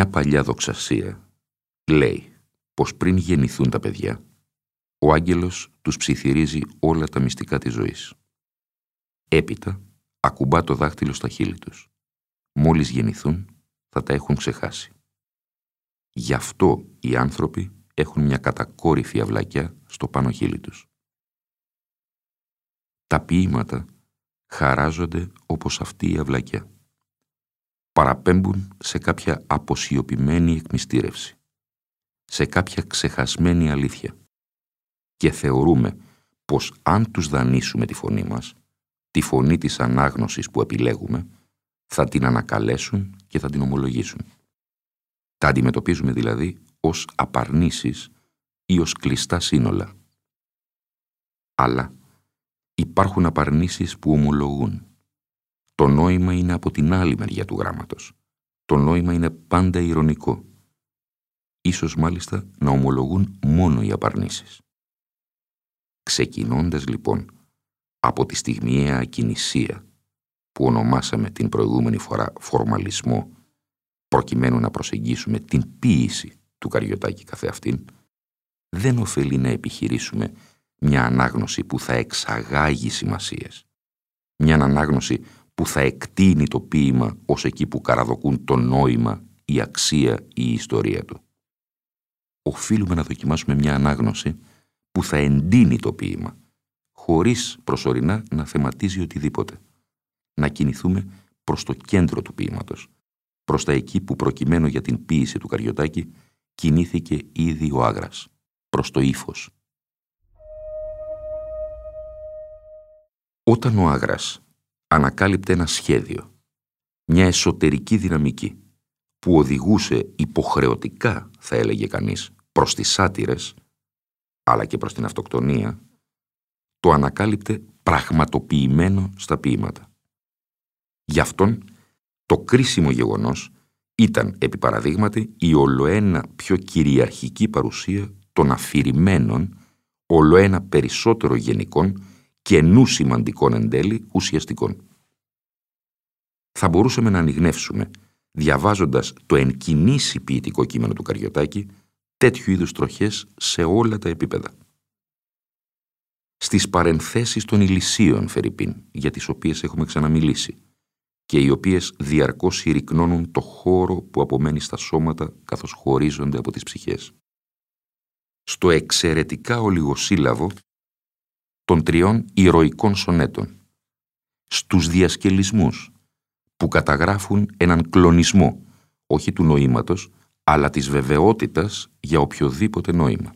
Μια παλιά δοξασία λέει πως πριν γεννηθούν τα παιδιά, ο άγγελος τους ψιθυρίζει όλα τα μυστικά της ζωής. Έπειτα ακουμπά το δάχτυλο στα χείλη τους. Μόλις γεννηθούν θα τα έχουν ξεχάσει. Γι' αυτό οι άνθρωποι έχουν μια κατακόρυφη αυλακιά στο πάνω χείλη τους. Τα ποίηματα χαράζονται όπως αυτή η αυλακιά παραπέμπουν σε κάποια αποσιωπημένη εκμυστήρευση, σε κάποια ξεχασμένη αλήθεια και θεωρούμε πως αν τους δανείσουμε τη φωνή μας, τη φωνή της ανάγνωσης που επιλέγουμε, θα την ανακαλέσουν και θα την ομολογήσουν. Τα αντιμετωπίζουμε δηλαδή ως απαρνήσεις ή ως κλειστά σύνολα. Αλλά υπάρχουν απαρνήσεις που ομολογούν το νόημα είναι από την άλλη μεριά του γράμματος. Το νόημα είναι πάντα ηρωνικό. Ίσως μάλιστα να ομολογούν μόνο οι απαρνήσεις. Ξεκινώντας λοιπόν από τη στιγμιαία ακινησία που ονομάσαμε την προηγούμενη φορά φορμαλισμό προκειμένου να προσεγγίσουμε την ποίηση του Καριωτάκη καθεαυτήν, δεν ωφελεί να επιχειρήσουμε μια ανάγνωση που θα εξαγάγει σημασίες. Μια ανάγνωση που θα εκτείνει το ποίημα ως εκεί που καραδοκούν το νόημα, η αξία ή η ιστορία του. Οφείλουμε να δοκιμάσουμε μια ανάγνωση που θα εντείνει το ποίημα, χωρίς προσωρινά να θεματίζει οτιδήποτε. Να κινηθούμε προς το κέντρο του ποίηματος, προς τα εκεί που προκειμένου για την ποίηση του Καριωτάκη κινήθηκε ήδη ο Άγρας, προς το ύφος. Όταν ο Άγρας ανακάλυπτε ένα σχέδιο, μια εσωτερική δυναμική που οδηγούσε υποχρεωτικά, θα έλεγε κανείς, προς τις σάτυρες, αλλά και προς την αυτοκτονία, το ανακάλυπτε πραγματοποιημένο στα ποίηματα. Γι' αυτόν το κρίσιμο γεγονός ήταν, επί παραδείγματι, η ολοένα πιο κυριαρχική παρουσία των αφηρημένων, ολοένα περισσότερο γενικών καινού σημαντικών εν τέλει ουσιαστικών. Θα μπορούσαμε να ανοιχνεύσουμε, διαβάζοντας το εν κινήσει ποιητικό κείμενο του Καριωτάκη, τέτοιου είδους τροχές σε όλα τα επίπεδα. Στις παρενθέσεις των ηλισίων, Φερρυπίν, για τις οποίες έχουμε ξαναμιλήσει, και οι οποίες διαρκώς συρρυκνώνουν το χώρο που απομένει στα σώματα καθώς χωρίζονται από τις ψυχές. Στο εξαιρετικά ολιγοσύλλαβο των τριών ηρωικών σονέτων, στους διασκελισμούς που καταγράφουν έναν κλονισμό, όχι του νοήματος, αλλά της βεβαιότητας για οποιοδήποτε νόημα.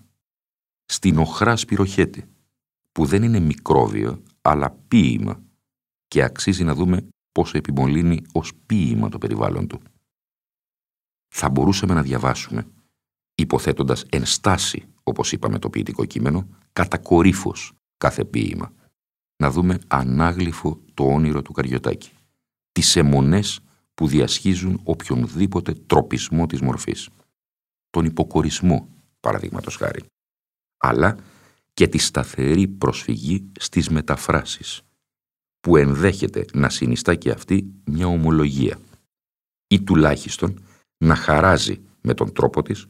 Στην οχρά σπυροχέτη, που δεν είναι μικρόβιο, αλλά ποίημα και αξίζει να δούμε πόσο επιμολύνει ως ποίημα το περιβάλλον του. Θα μπορούσαμε να διαβάσουμε, υποθέτοντας ενστάση, όπως είπαμε το ποιητικό κείμενο, κατακορύφως κάθε ποίημα. Να δούμε ανάγλυφο το όνειρο του Καριωτάκη. Τις αιμονές που διασχίζουν οποιονδήποτε τροπισμό της μορφής. Τον υποκορισμό, παραδείγματος χάρη. Αλλά και τη σταθερή προσφυγή στις μεταφράσεις, που ενδέχεται να συνιστά και αυτή μια ομολογία ή τουλάχιστον να χαράζει με τον τρόπο της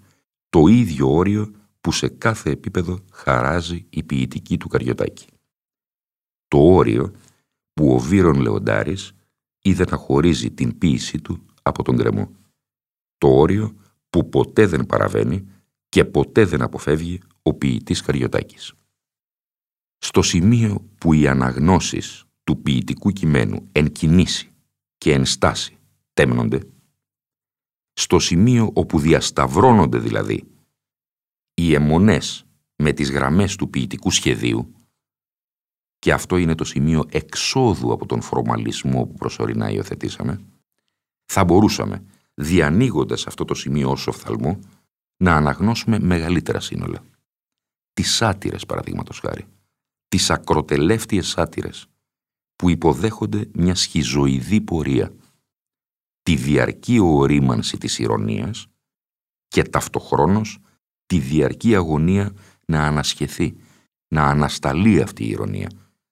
το ίδιο όριο που σε κάθε επίπεδο χαράζει η ποιητική του Καριωτάκη. Το όριο που ο Βύρον Λεοντάρης είδε να χωρίζει την ποίησή του από τον κρεμό. Το όριο που ποτέ δεν παραβαίνει και ποτέ δεν αποφεύγει ο ποιητής Καριωτάκης. Στο σημείο που οι αναγνώσεις του ποιητικού κειμένου εν κινήσει και εν στάση τέμνονται, στο σημείο όπου διασταυρώνονται δηλαδή οι αιμονές με τις γραμμές του ποιητικού σχεδίου και αυτό είναι το σημείο εξόδου από τον φορμαλισμό που προσωρινά υιοθετήσαμε, θα μπορούσαμε, διανοίγοντας αυτό το σημείο ως οφθαλμό, να αναγνώσουμε μεγαλύτερα σύνολα. Τις σάτυρες, παραδείγματος χάρη. Τις ακροτελεύτιες σάτυρες, που υποδέχονται μια σχιζοειδή πορεία, τη διαρκή ορίμανση της ηρωνίας και ταυτοχρόνως τη διαρκή αγωνία να ανασχεθεί, να ανασταλεί αυτή η ηρωνία,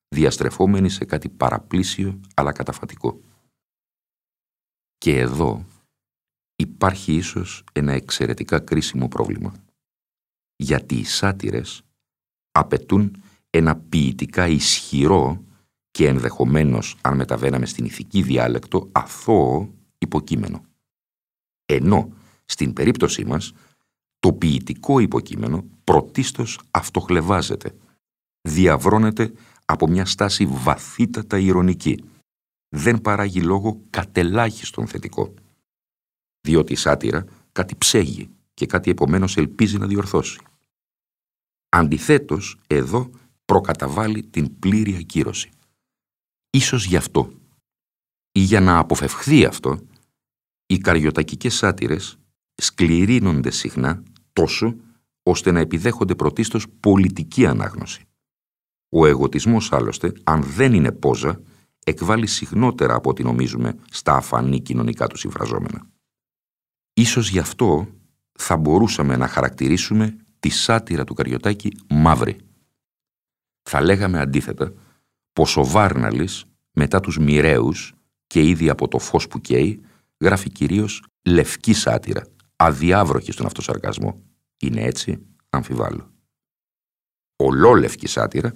διαστρεφόμενη σε κάτι παραπλήσιο αλλά καταφατικό. Και εδώ υπάρχει ίσως ένα εξαιρετικά κρίσιμο πρόβλημα. Γιατί οι σάτυρες απαιτούν ένα ποιητικά ισχυρό και ενδεχομένως, αν μεταβαίναμε στην ηθική διάλεκτο, αθώο υποκείμενο. Ενώ, στην περίπτωσή μας, το ποιητικό υποκείμενο πρωτίστως αυτοχλεβάζεται, διαβρώνεται από μια στάση βαθύτατα ηρωνική. Δεν παράγει λόγο κατελάχιστον θετικό. Διότι η σάτυρα κάτι ψέγει και κάτι επομένως ελπίζει να διορθώσει. Αντιθέτως, εδώ προκαταβάλει την πλήρη ακύρωση. Ίσως γι' αυτό ή για να αποφευχθεί αυτό, οι καριοτακικές σάτυρες σκληρύνονται συχνά τόσο ώστε να επιδέχονται πρωτίστως πολιτική ανάγνωση. Ο εγωτισμός άλλωστε, αν δεν είναι πόζα, εκβάλλει συχνότερα από ό,τι νομίζουμε στα αφανή κοινωνικά του συμφραζόμενα. Ίσως γι' αυτό θα μπορούσαμε να χαρακτηρίσουμε τη σάτυρα του Καριωτάκη μαύρη. Θα λέγαμε αντίθετα πως ο Βάρναλης μετά τους μοιραίους και ήδη από το φως που καίει γράφει κυρίως λευκή σάτυρα, αδιάβροχη στον αυτοσαρκασμό. Είναι έτσι, αμφιβάλλω. Ολόλευκη σάτυρα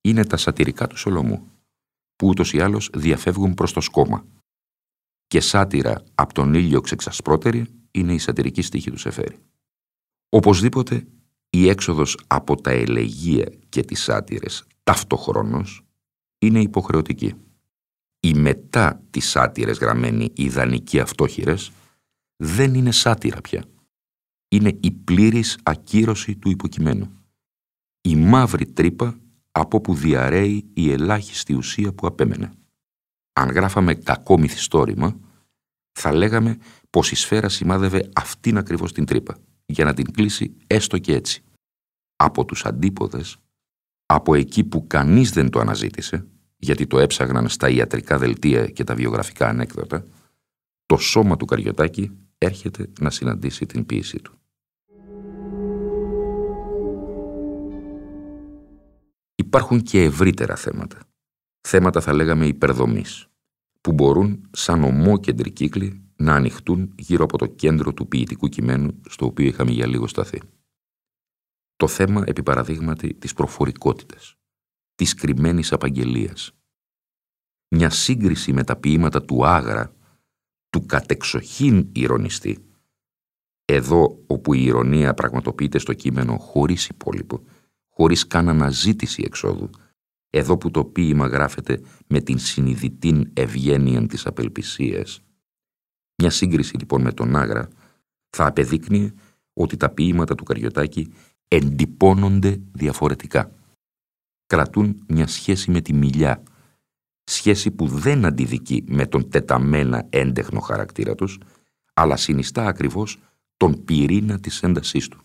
είναι τα σατυρικά του Σολομού, που ούτως ή άλλως διαφεύγουν προς το σκόμα. Και σάτυρα από τον ήλιο ξεξασπρότερη είναι η σατυρική στίχη του Σεφέρη. Οπωσδήποτε η έξοδος από τα ελεγεία και τις σάτυρες ταυτοχρόνως είναι υποχρεωτική. Η μετά τις σάτυρες γραμμένη ιδανική αυτόχειρες δεν είναι σάτυρα πια. Είναι η πλήρης ακύρωση του υποκειμένου. Η μαύρη τρύπα από που διαρρέει η ελάχιστη ουσία που απέμενε. Αν γράφαμε κακό μυθιστόρημα, θα λέγαμε πως η σφαίρα σημάδευε αυτήν ακριβώς την τρύπα, για να την κλείσει έστω και έτσι. Από τους αντίποδες, από εκεί που κανείς δεν το αναζήτησε, γιατί το έψαγναν στα ιατρικά δελτία και τα βιογραφικά ανέκδοτα, το σώμα του Καριωτάκη έρχεται να συναντήσει την ποίησή του. Υπάρχουν και ευρύτερα θέματα. Θέματα θα λέγαμε υπερδομής, που μπορούν σαν ομόκεντροι κύκλοι να ανοιχτούν γύρω από το κέντρο του ποιητικού κειμένου στο οποίο είχαμε για λίγο σταθεί. Το θέμα, επί παραδείγματι, της προφορικότητας, της κρυμμένης απαγγελίας. Μια σύγκριση με τα ποίηματα του Άγρα, του κατεξοχήν ηρωνιστή, εδώ όπου η ηρωνία πραγματοποιείται στο κείμενο χωρίς υπόλοιπο, χωρίς καν αναζήτηση εξόδου, εδώ που το ποίημα γράφεται με την συνειδητήν ευγένεια της απελπισίας. Μια σύγκριση λοιπόν με τον Άγρα θα απεδείκνυε ότι τα ποίηματα του Καριωτάκη εντυπώνονται διαφορετικά. Κρατούν μια σχέση με τη μιλιά, σχέση που δεν αντιδικεί με τον τεταμένα έντεχνο χαρακτήρα τους, αλλά συνιστά ακριβώς τον πυρήνα της έντασής του.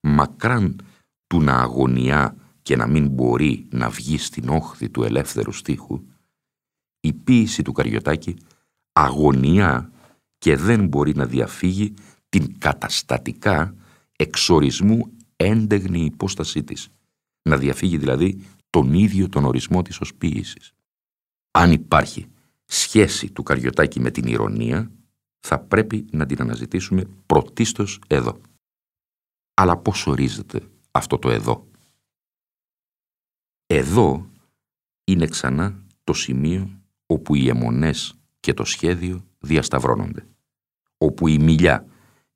Μακράν του να αγωνιά και να μην μπορεί να βγει στην όχθη του ελεύθερου στίχου, η ποίηση του Καριωτάκη αγωνιά και δεν μπορεί να διαφύγει την καταστατικά εξορισμού έντεγνη υπόστασή της, να διαφύγει δηλαδή τον ίδιο τον ορισμό της ως ποίησης. Αν υπάρχει σχέση του Καριωτάκη με την ηρωνία, θα πρέπει να την αναζητήσουμε πρωτίστως εδώ. Αλλά πώς ορίζεται αυτό το εδώ; Εδώ είναι ξανά το σημείο όπου οι αιμονές και το σχέδιο διασταυρώνονται. όπου η μιλιά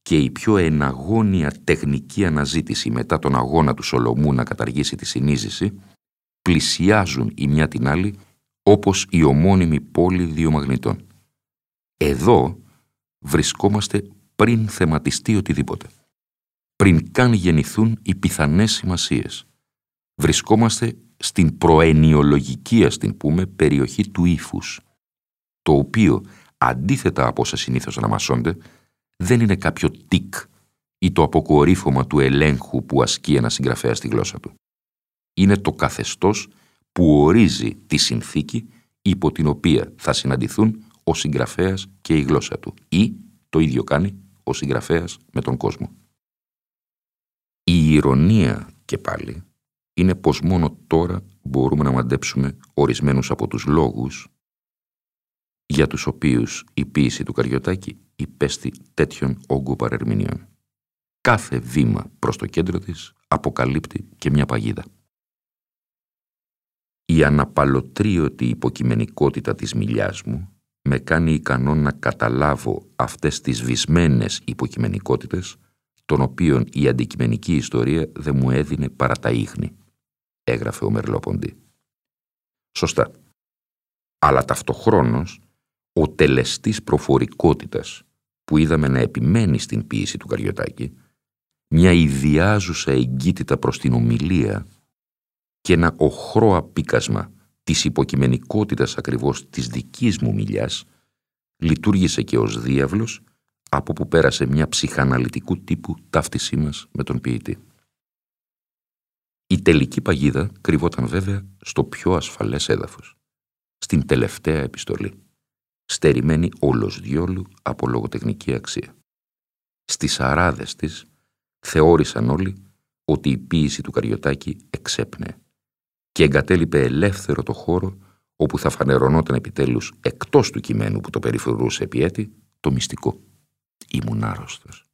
και η πιο εναγώνια τεχνική αναζήτηση μετά τον αγώνα του Σολομού να καταργήσει τη συνείδηση, πλησιάζουν η μια την άλλη όπως η ομώνυμη πόλη δύο μαγνητών. Εδώ βρισκόμαστε πριν θεματιστεί οτιδήποτε. Πριν καν γεννηθούν οι πιθανές σημασίες. Βρισκόμαστε στην προενιολογική, ας την πούμε, περιοχή του ύφους, το οποίο, αντίθετα από όσα συνήθως αναμασώνται, δεν είναι κάποιο τικ ή το αποκορύφωμα του ελέγχου που ασκεί ένα συγγραφέα στη γλώσσα του. Είναι το καθεστώς που ορίζει τη συνθήκη υπό την οποία θα συναντηθούν ο συγγραφέας και η γλώσσα του ή το ίδιο κάνει ο συγγραφέας με τον κόσμο. Η ηρωνία και πάλι είναι πως μόνο τώρα μπορούμε να μαντέψουμε ορισμένους από τους λόγους για τους οποίους η ποίηση του Καριωτάκη υπέστη τέτοιων όγκου παρερμηνιών. Κάθε βήμα προς το κέντρο της αποκαλύπτει και μια παγίδα. Η αναπαλωτρίωτη υποκειμενικότητα της μιλιάς μου με κάνει ικανό να καταλάβω αυτές τις βυσμένες υποκειμενικότητες των οποίων η αντικειμενική ιστορία δεν μου έδινε παρά τα ίχνη, έγραφε ο Μερλόποντι. Σωστά. Αλλά ταυτοχρόνως ο τελεστής προφορικότητας που είδαμε να επιμένει στην ποίηση του Καριωτάκη, μια ιδιάζουσα εγκύτητα προς την ομιλία και ένα οχρό απίκασμα της υποκειμενικότητας ακριβώς της δικής μου μιλιάς, λειτουργήσε και ως διάβλος από που πέρασε μια ψυχαναλυτικού τύπου ταύτισή μας με τον ποιητή. Η τελική παγίδα κρυβόταν βέβαια στο πιο ασφαλές έδαφος, στην τελευταία επιστολή στερημένη όλος διόλου από λογοτεχνική αξία. Στις αράδες της θεώρησαν όλοι ότι η ποίηση του Καριωτάκη εξέπνεε και εγκατέλειπε ελεύθερο το χώρο όπου θα φανερωνόταν επιτέλους εκτός του κειμένου που το περιφορούσε επί έτη, το μυστικό. Ήμουν άρρωστος.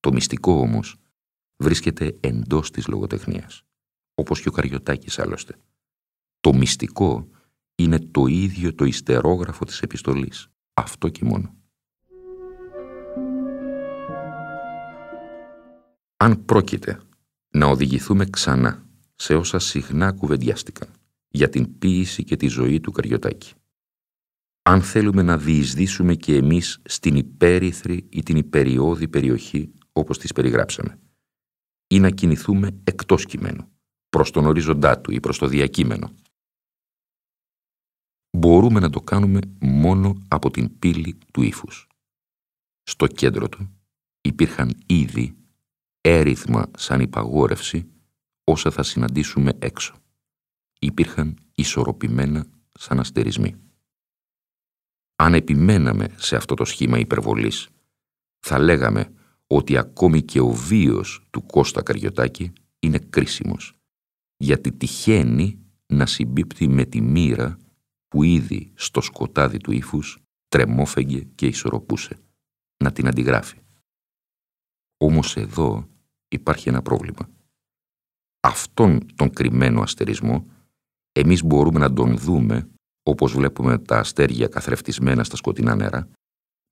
Το μυστικό όμως βρίσκεται εντός της λογοτεχνίας, όπως και ο Καριωτάκης άλλωστε. Το μυστικό είναι το ίδιο το ιστερόγραφο της επιστολής. Αυτό και μόνο. Αν πρόκειται να οδηγηθούμε ξανά σε όσα συχνά κουβεντιάστηκαν για την ποίηση και τη ζωή του Καριωτάκη. Αν θέλουμε να διεισδύσουμε και εμείς στην υπέρυθρη ή την υπεριώδη περιοχή όπως τις περιγράψαμε ή να κινηθούμε εκτός κειμένου, προς τον ορίζοντά του ή προς το διακείμενο, μπορούμε να το κάνουμε μόνο από την πύλη του ύφους. Στο κέντρο του υπήρχαν ήδη έριθμα σαν υπαγόρευση όσα θα συναντήσουμε έξω. Υπήρχαν ισορροπημένα σαν αστερισμοί. Αν επιμέναμε σε αυτό το σχήμα υπερβολής, θα λέγαμε ότι ακόμη και ο βίος του Κώστα Καριωτάκη είναι κρίσιμος, γιατί τυχαίνει να συμπίπτει με τη μοίρα που ήδη στο σκοτάδι του ύφους τρεμόφεγγε και ισορροπούσε, να την αντιγράφει. Όμως εδώ υπάρχει ένα πρόβλημα. Αυτόν τον κρυμμένο αστερισμό εμείς μπορούμε να τον δούμε όπως βλέπουμε τα αστέρια καθρεφτισμένα στα σκοτεινά νερά,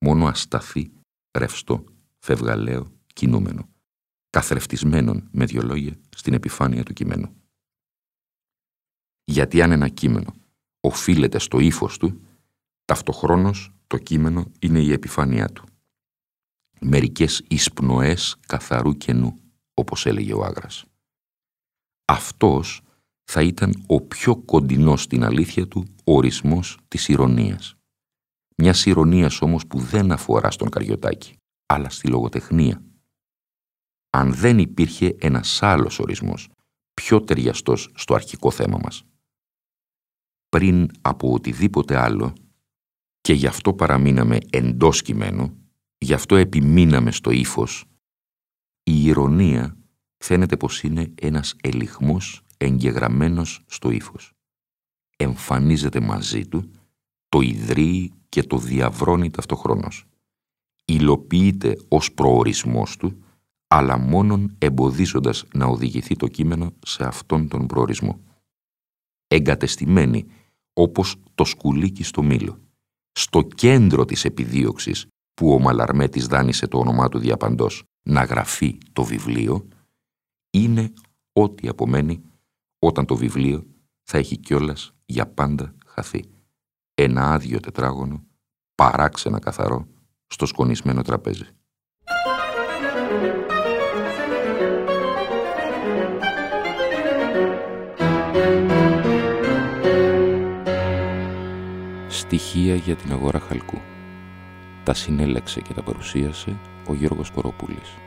μόνο ασταθή, ρευστό, φευγαλαίο, κινούμενο, καθρεφτισμένον με δυο λόγια στην επιφάνεια του κειμένου. Γιατί αν ένα κείμενο οφείλεται στο ύφος του, ταυτοχρόνως το κείμενο είναι η επιφάνειά του. Μερικές εισπνοές καθαρού κενού, όπως έλεγε ο Άγρας. Αυτός θα ήταν ο πιο κοντινός στην αλήθεια του ορισμός της ηρωνίας. Μιας ηρωνίας όμως που δεν αφορά στον Καριωτάκη, αλλά στη λογοτεχνία. Αν δεν υπήρχε ένας άλλος ορισμός, πιο ταιριαστός στο αρχικό θέμα μας πριν από οτιδήποτε άλλο και γι' αυτό παραμείναμε εντός κειμένου, γι' αυτό επιμείναμε στο ύφος, η ηρωνία φαίνεται πως είναι ένας ελιχμός εγγεγραμμένος στο ύφος. Εμφανίζεται μαζί του, το ιδρύει και το διαβρώνει ταυτοχρόνως. Υλοποιείται ως προορισμός του, αλλά μόνον εμποδίζοντας να οδηγηθεί το κείμενο σε αυτόν τον προορισμό. Εγκατεστημένη όπως το σκουλίκι στο μήλο, στο κέντρο της επιδίωξης που ο Μαλαρμέτης δάνεισε το όνομά του διαπαντός να γραφεί το βιβλίο, είναι ό,τι απομένει όταν το βιβλίο θα έχει κιόλας για πάντα χαθεί. Ένα άδειο τετράγωνο, παράξενα καθαρό, στο σκονισμένο τραπέζι. Στοιχεία για την αγορά χαλκού. Τα συνέλεξε και τα παρουσίασε ο Γιώργος Κοροπούλης.